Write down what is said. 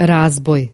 Разбой.